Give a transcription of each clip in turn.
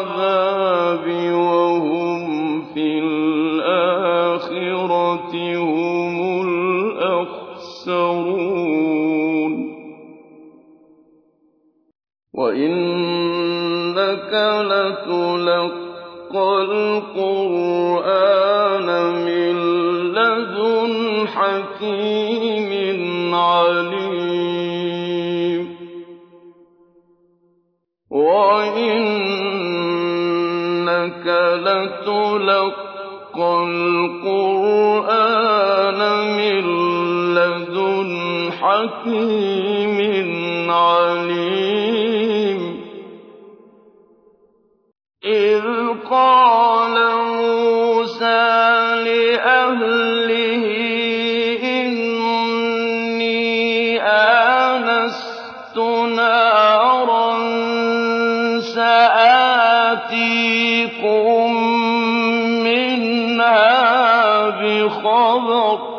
الْعَذَابِ وَهُمْ فِي الْآخِرَةِ هُمُ الْأَخْسَرُونَ. وَإِنَّكَ لَتُلَقَّى الْقُرْآنَ مِن لَّدُنْ حَكِيمٍ. حَكِيمٍ عَلِيمٍ. إِذْ قَالَ مُوسَىٰ لِأَهْلِهِ إِنِّي آنَسْتُ نَارًا سَآتِيكُم مِّنْهَا بِخَبَرٍ.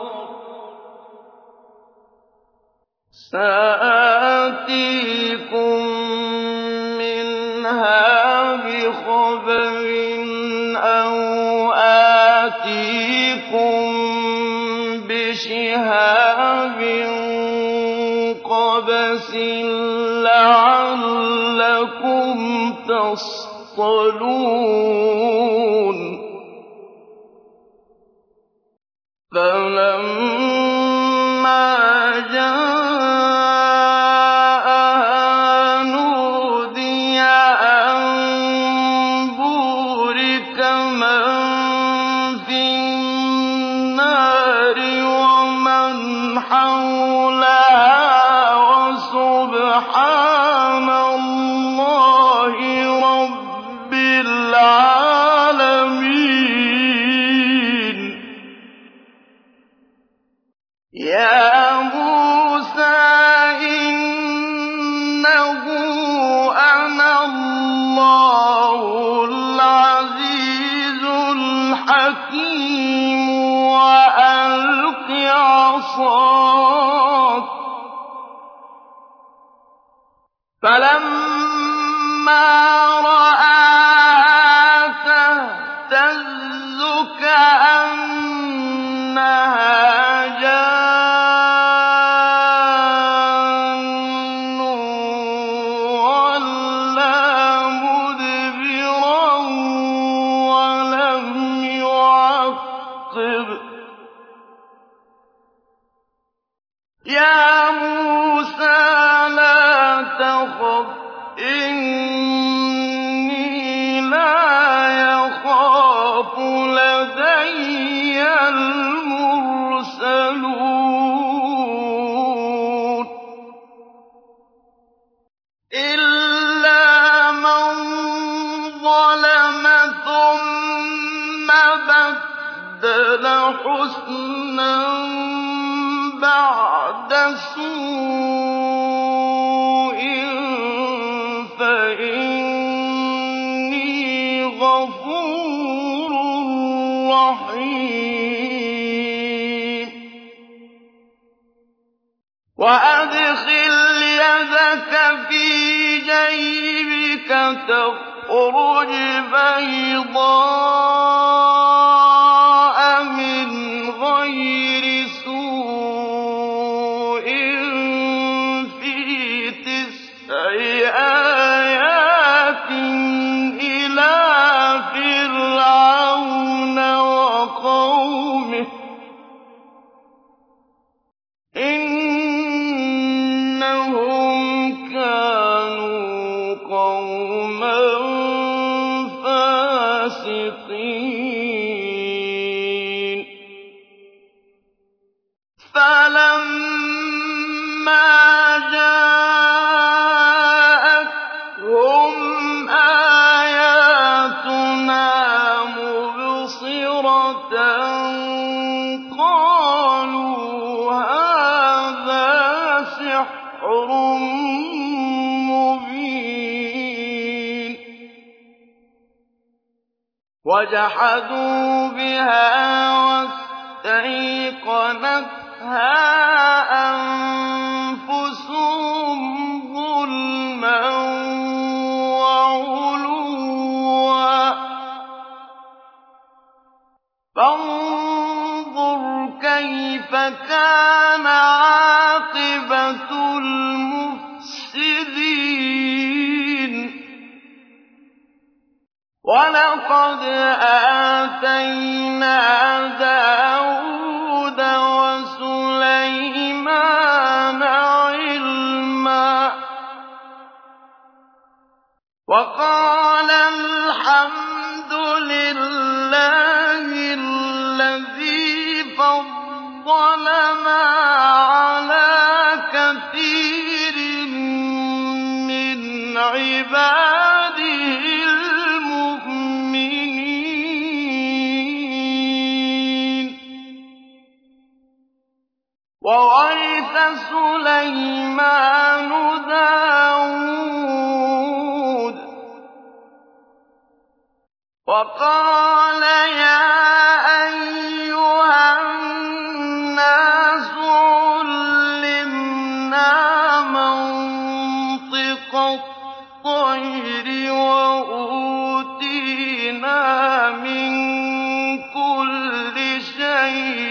لَّعَلَّكُمْ تَصْطَلُونَ. حُسْنًا بَعْدَ سُوءٍ فَإِنِّي غَفُورٌ رَّحِيمٌ وَأَدْخِلْ يَدَكَ فِي جَيْبِكَ تَخْرُجْ بَيْضَاءَ سِحْرٌ مُّبِينٌ وَجَحَدُوا بِهَا وَاسْتَيْقَنَتْهَا أَنفُسُهُمْ ظُلْمًا وَعُلُوًّا ۚ فَانظُرْ كَيْفَ كَانَ وَلَقَدْ آتَيْنَا دَاوُودَ وَسُلَيْمَانَ عِلْمًا ۖ وَقَالَا سُلَيْمَانُ دَاوُودَ ۖ وَقَالَ يَا أَيُّهَا النَّاسُ عُلِّمْنَا مَنطِقَ الطَّيْرِ وَأُوتِينَا مِن كُلِّ شَيْءٍ ۖ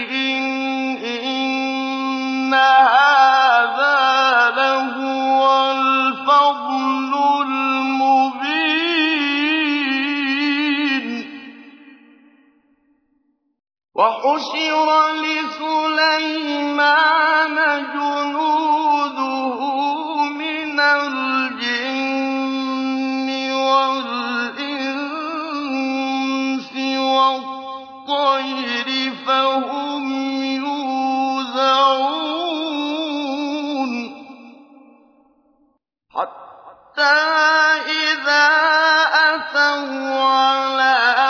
وَحُشِرَ لِسُلَيْمَانَ جُنُودُهُ مِنَ الْجِنِّ وَالْإِنسِ وَالطَّيْرِ فَهُمْ يُوزَعُونَ حَتَّىٰ إِذَا أَتَوْا عَلَىٰ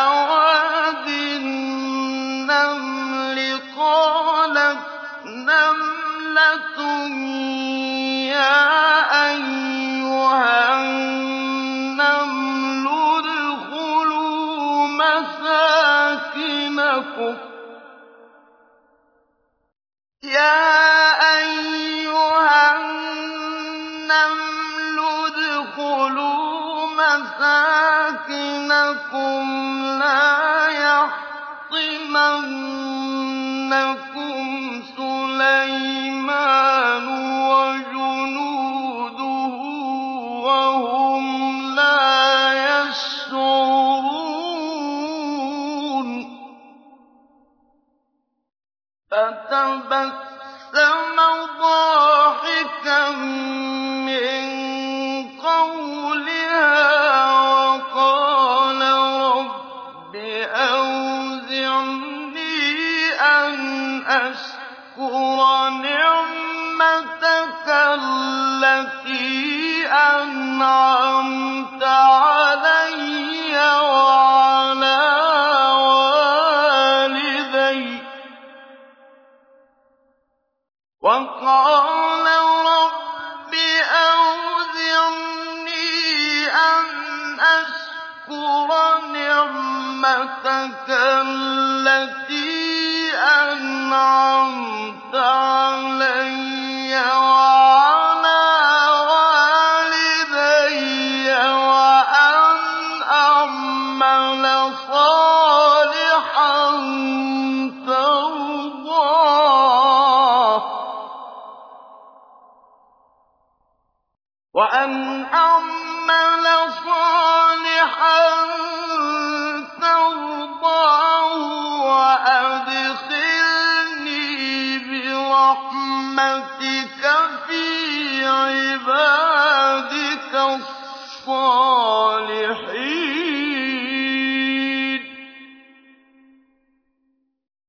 ادْخُلُوا مَسَاكِنَكُمْ لَا يَحْطِمَنَّكُمْ سُلَيْمَانُ وَجُنُودُهُ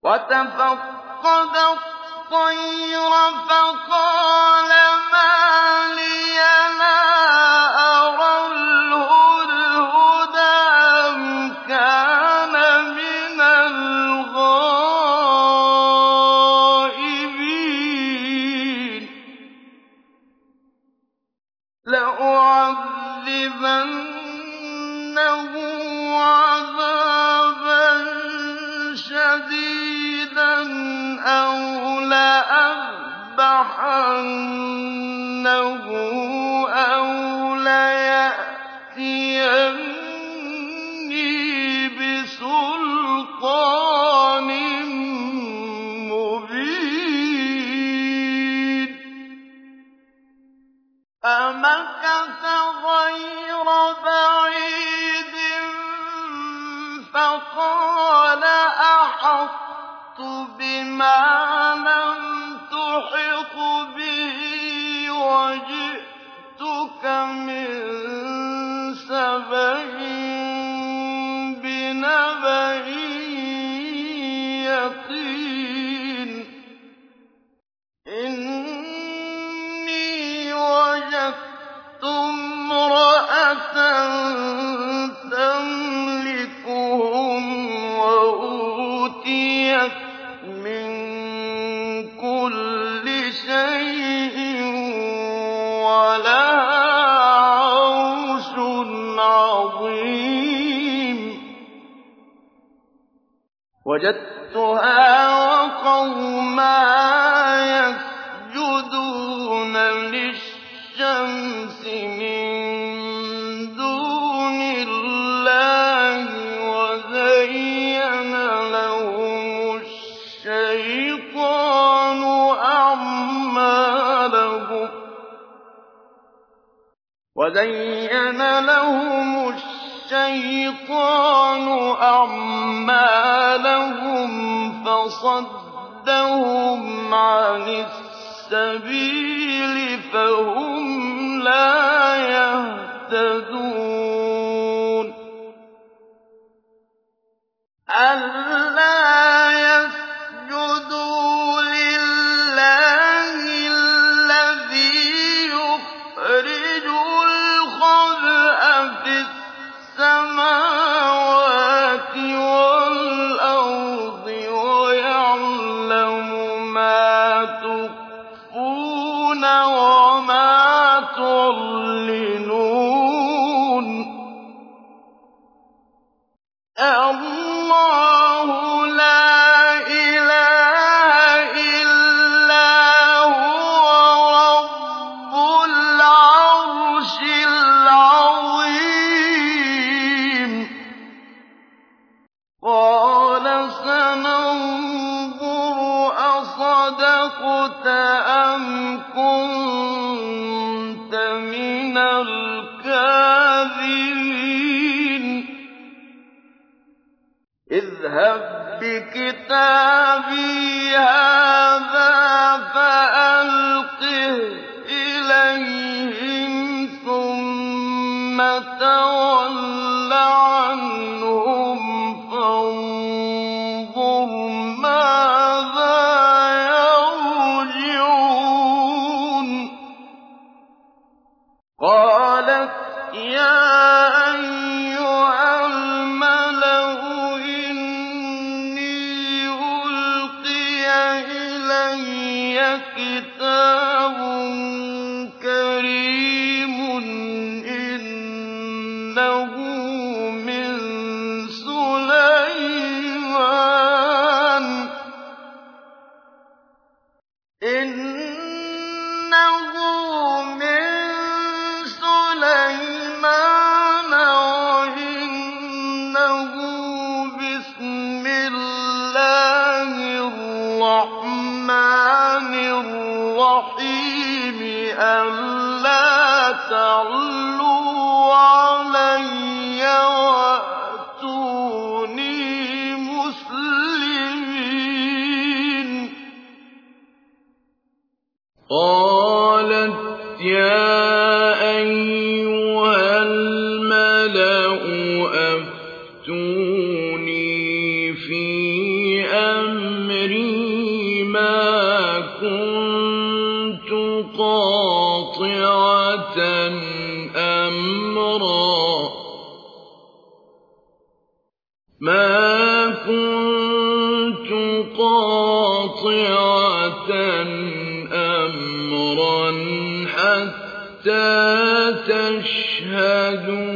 وَتَفَقَّدَ الطَّيْرَ فَقَالَ وَجَدتُّهَا وقوما يَسْجُدُونَ لِلشَّمْسِ مِن دُونِ اللَّهِ وَزَيَّنَ لَهُمُ الشَّيْطَانُ أَعْمَالَهُمْ الشَّيْطَانُ أَعْمَالَهُمْ فَصَدَّهُمْ عَنِ السَّبِيلِ فَهُمْ لَا يَهْتَدُونَ. تَعْلُوا أمرا. ما كنت قاطعة أمرا حتى تشهدون.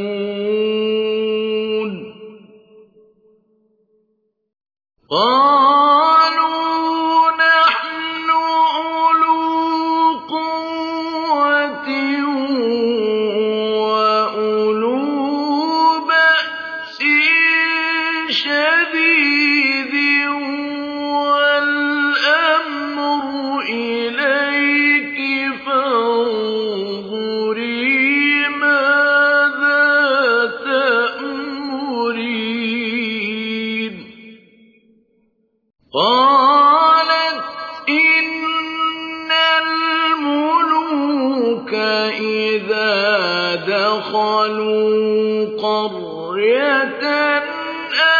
قَرْيَةً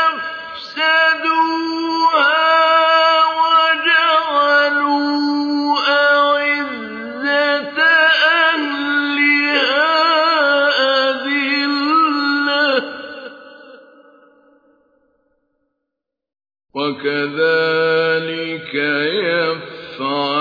أَفْسَدُوهَا وَجَعَلُوا أَهْلِهَا أَذِلَّةً ۖ. وَكَذَٰلِكَ يَفْعَلُونَ.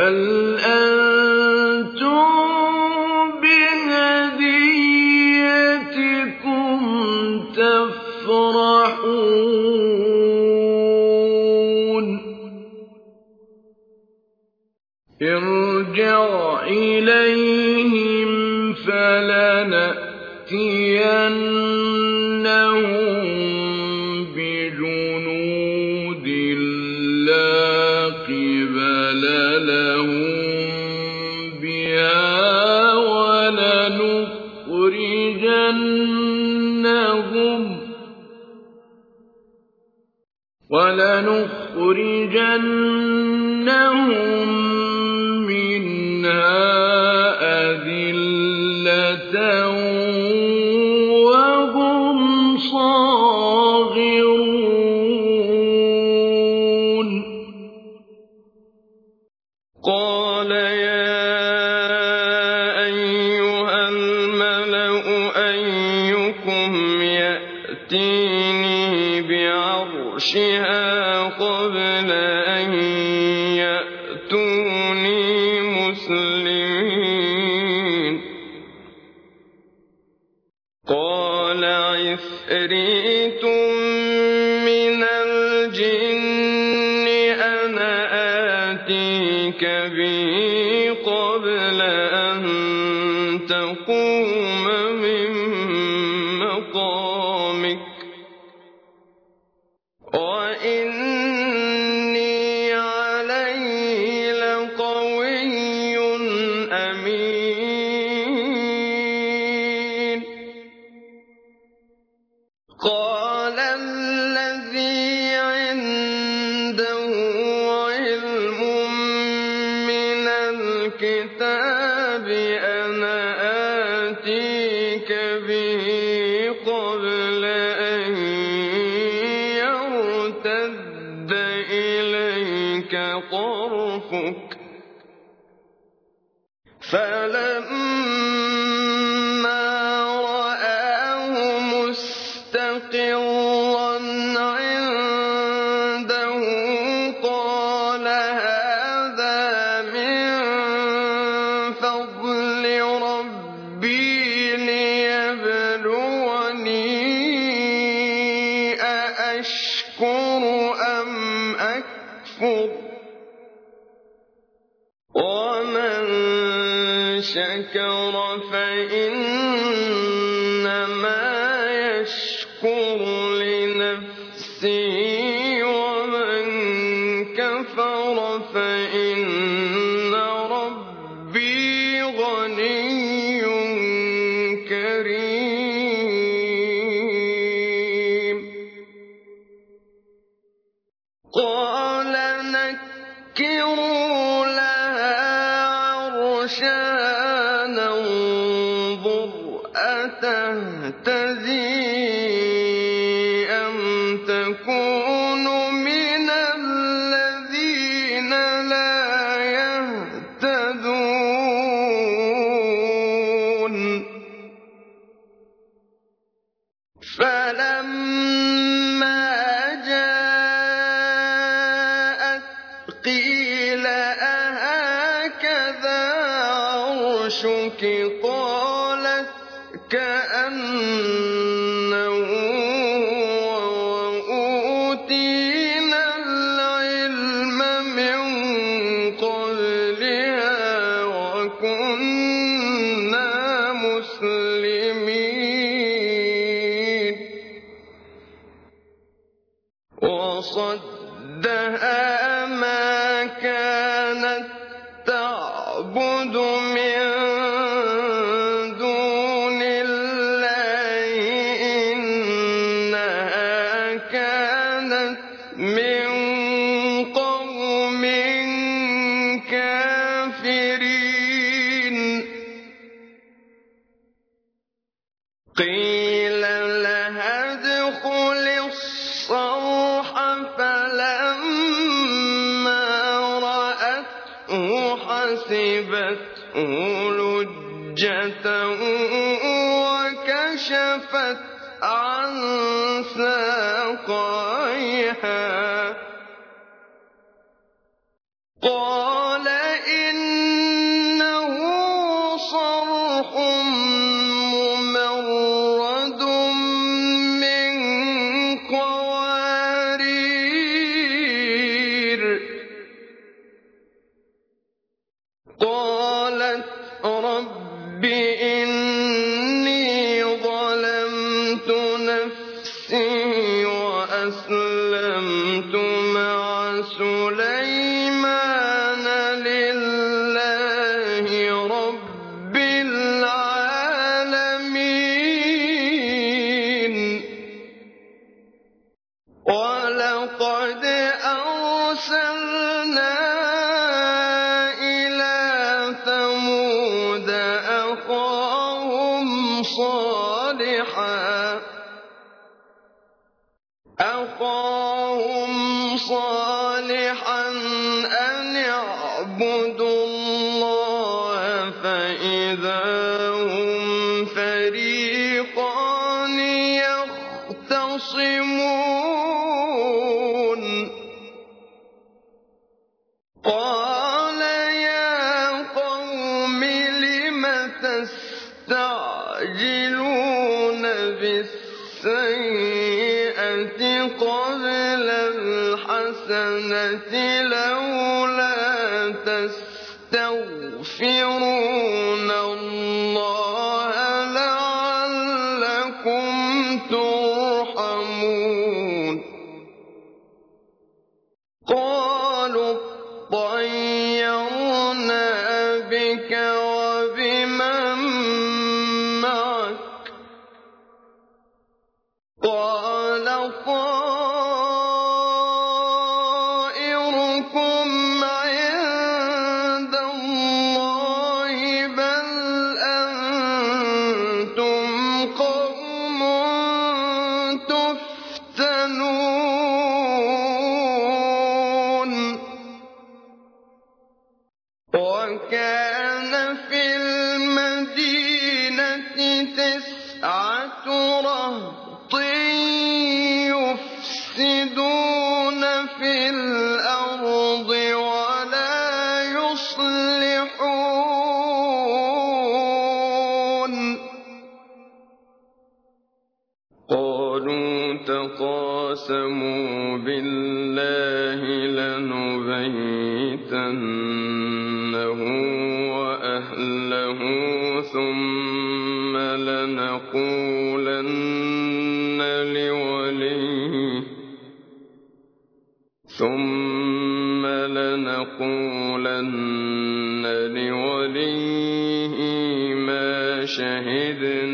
بل بِهِ فَإِنَّ رَبِّي غَنِيٌّ قيل لها ادخل الصرح فلما رأته لجة وكشفت عن ساقيها. قَالُوا تَقَاسَمُوا بِاللَّهِ لَنُبَيِّتَنَّهُ وَأَهْلَهُ ثُمَّ لَنَقُولَنَّ لِوَلِيِّهِ ثُمَّ لَنَقُولَنَّ لِوَلِيِّهِ مَا شَهِدْنَا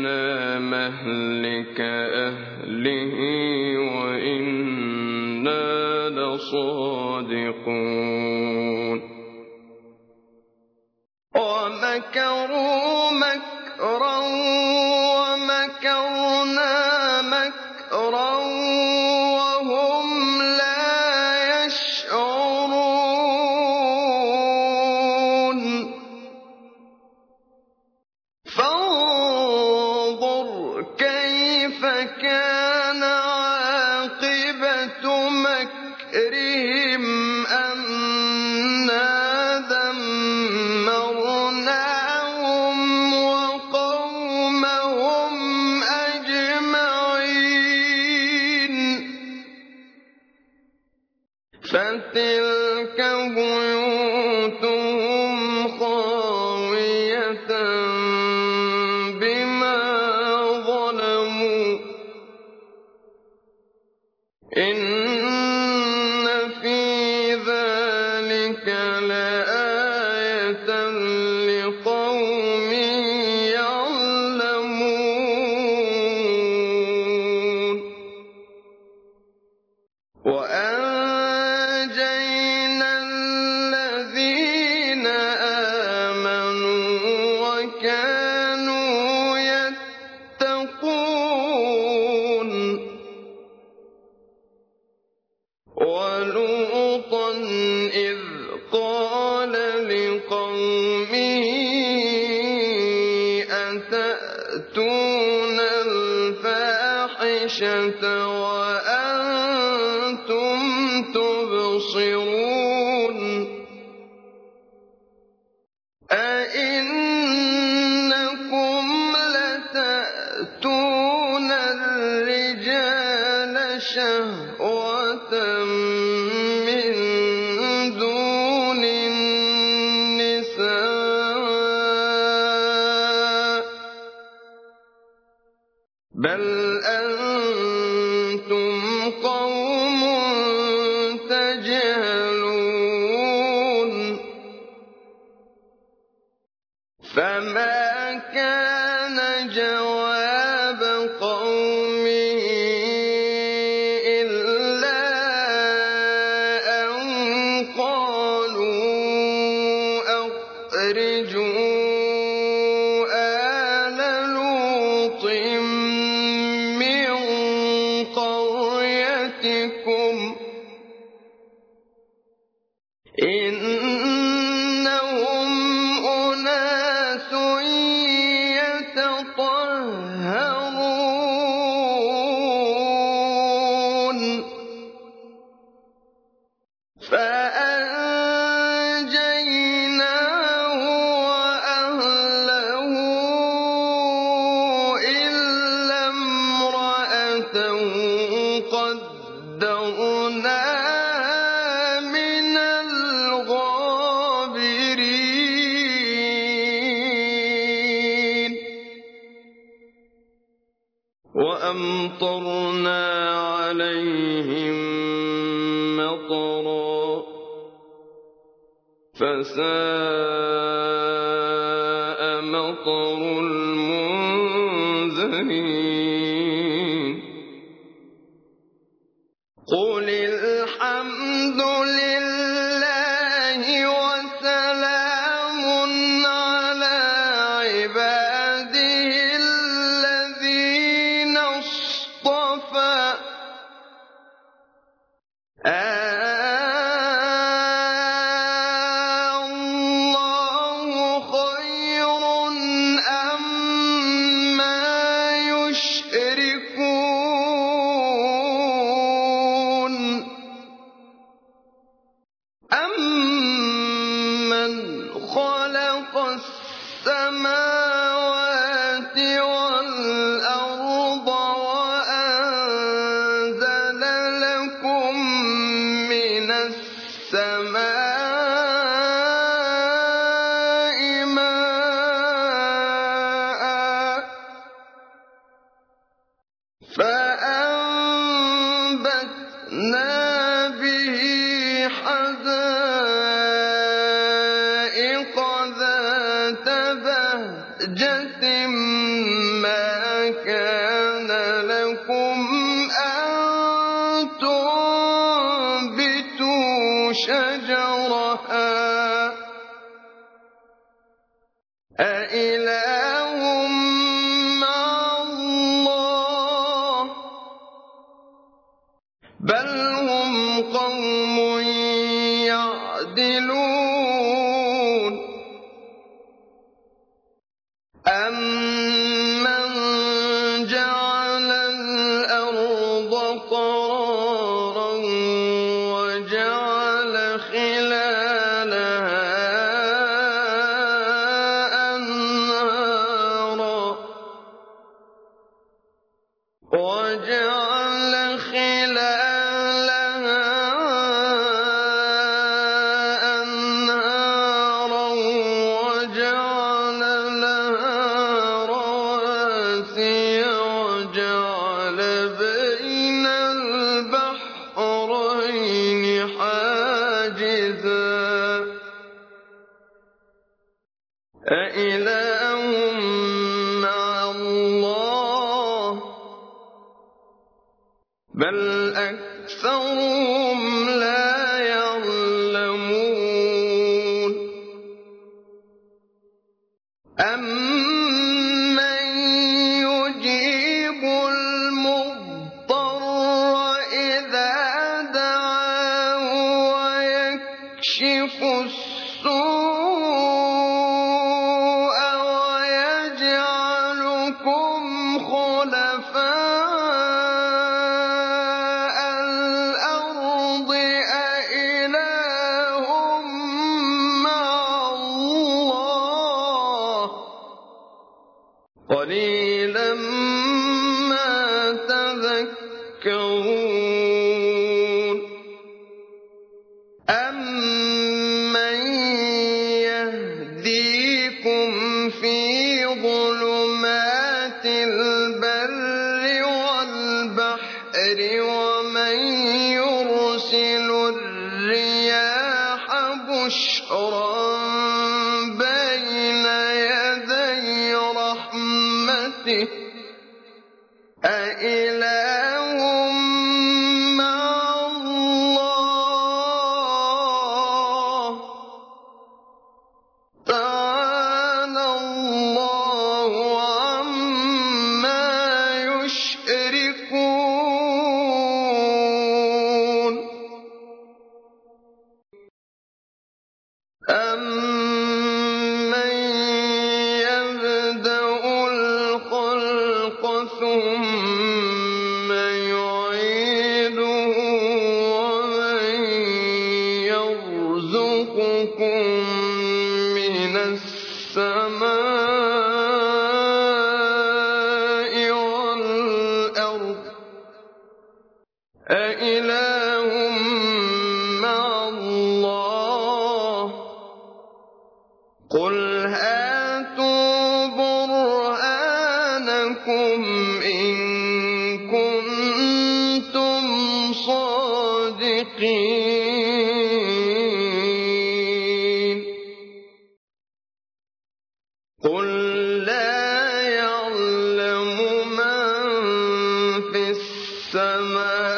تخرجون وجاء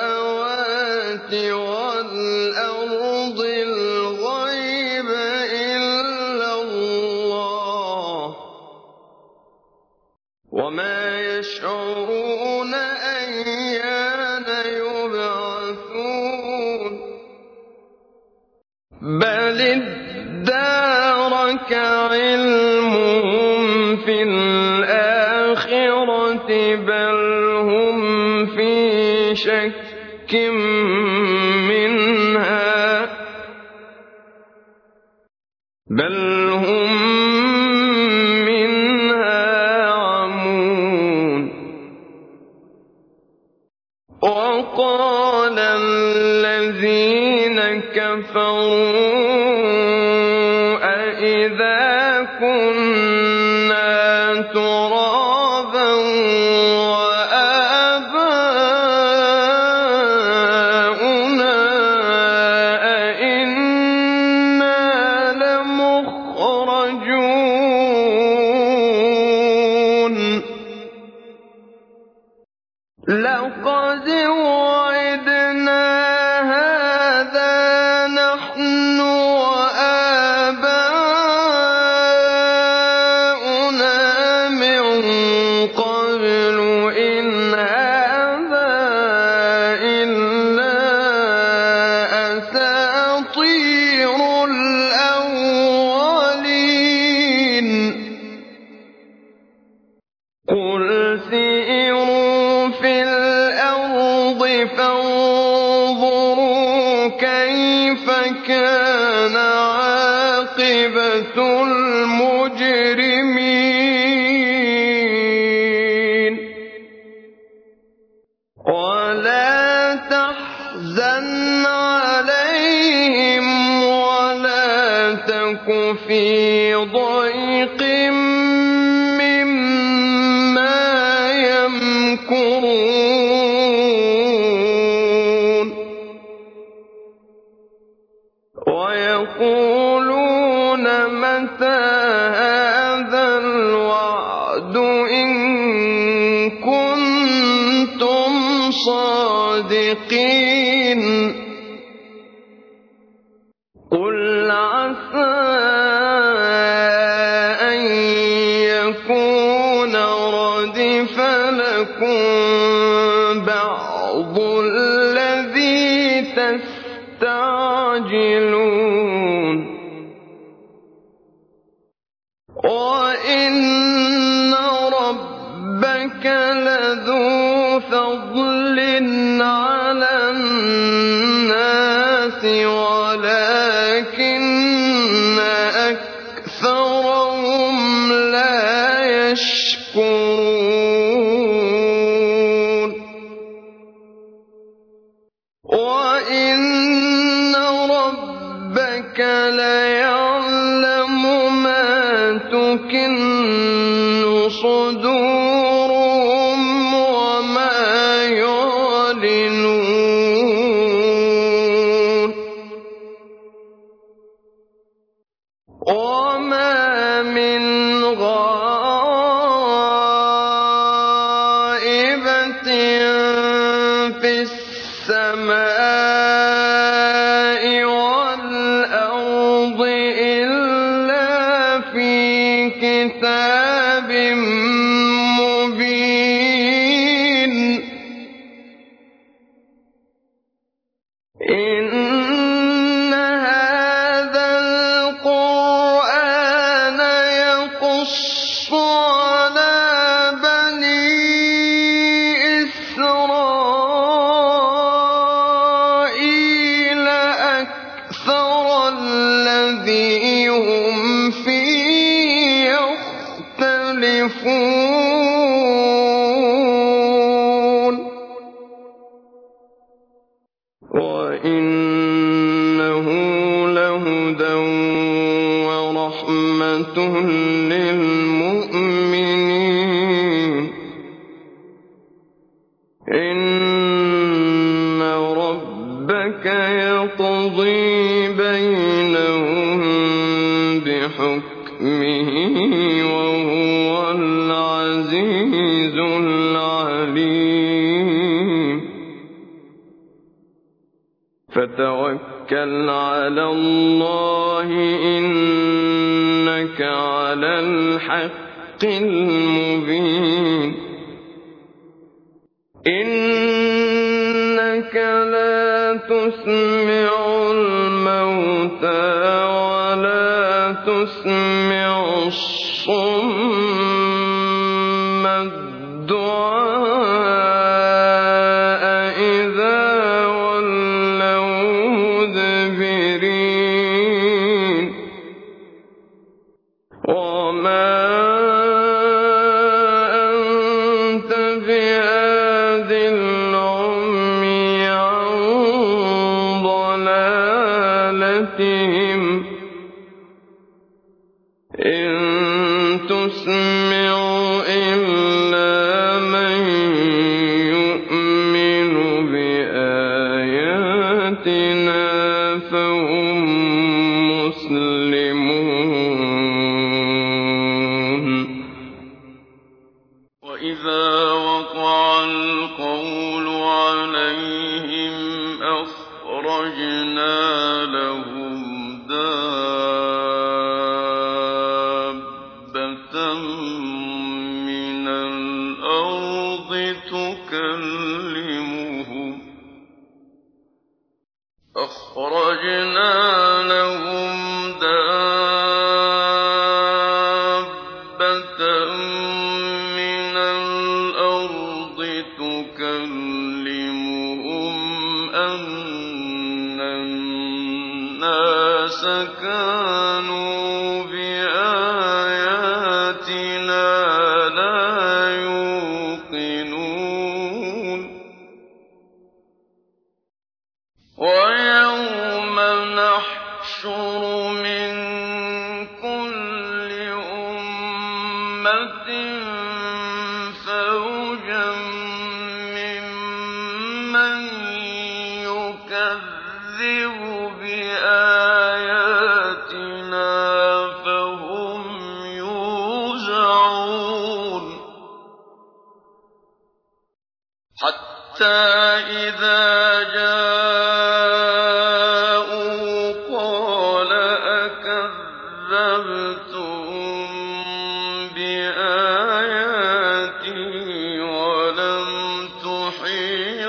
السَّمَاوَاتِ وَالْأَرْضِ الْغَيْبَ إِلَّا اللَّهُ ۚ وَمَا يَشْعُرُونَ أَيَّانَ يُبْعَثُونَ بَلِ ادَّارَكَ عِلْمُهُمْ فِي الْآخِرَةِ ۚ بَلْ هُمْ فِي شَكٍّ شك أساطير وَقَعَ الْقَوْلُ عَلَيْهِمْ أَخْرَجْنَا لَهُمْ دَابَّةً مِّنَ الْأَرْضِ تُكَلِّمُهُمْ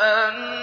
أن